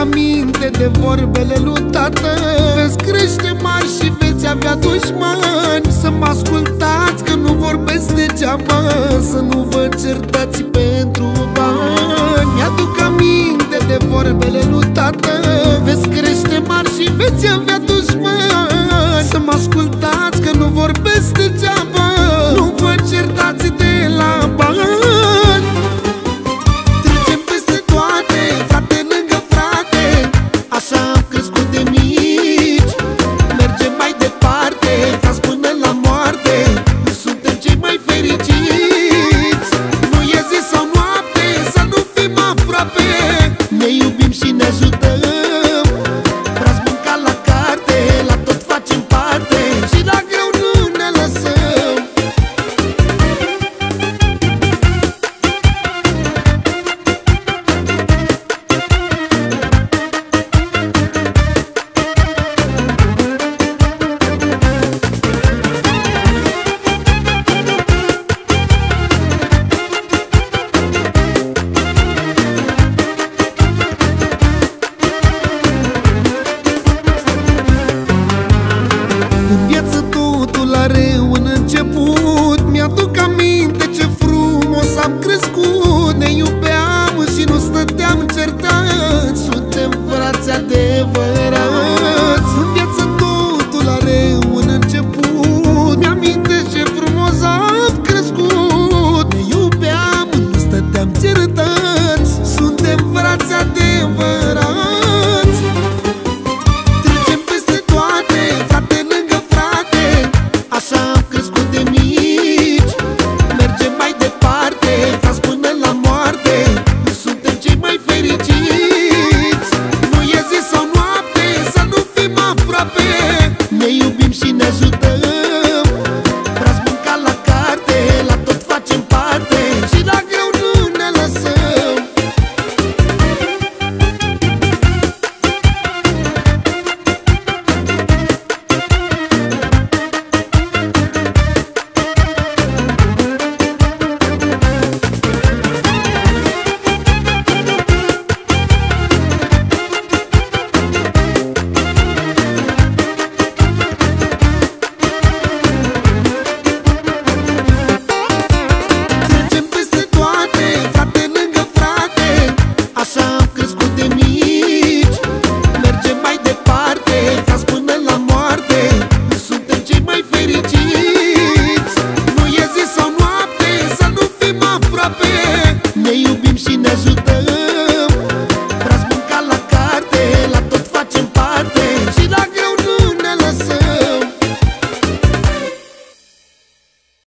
aminte de vorbele lui tată. Veți crește mari și veți avea dușmani. Să mă ascultați că nu vorbesc degeaba Să nu vă certați pentru bani. Mi-aduc aminte de vorbele lui tată. Veți crește mari și veți avea dușmani. Să mă ascultați că nu vorbesc Escutei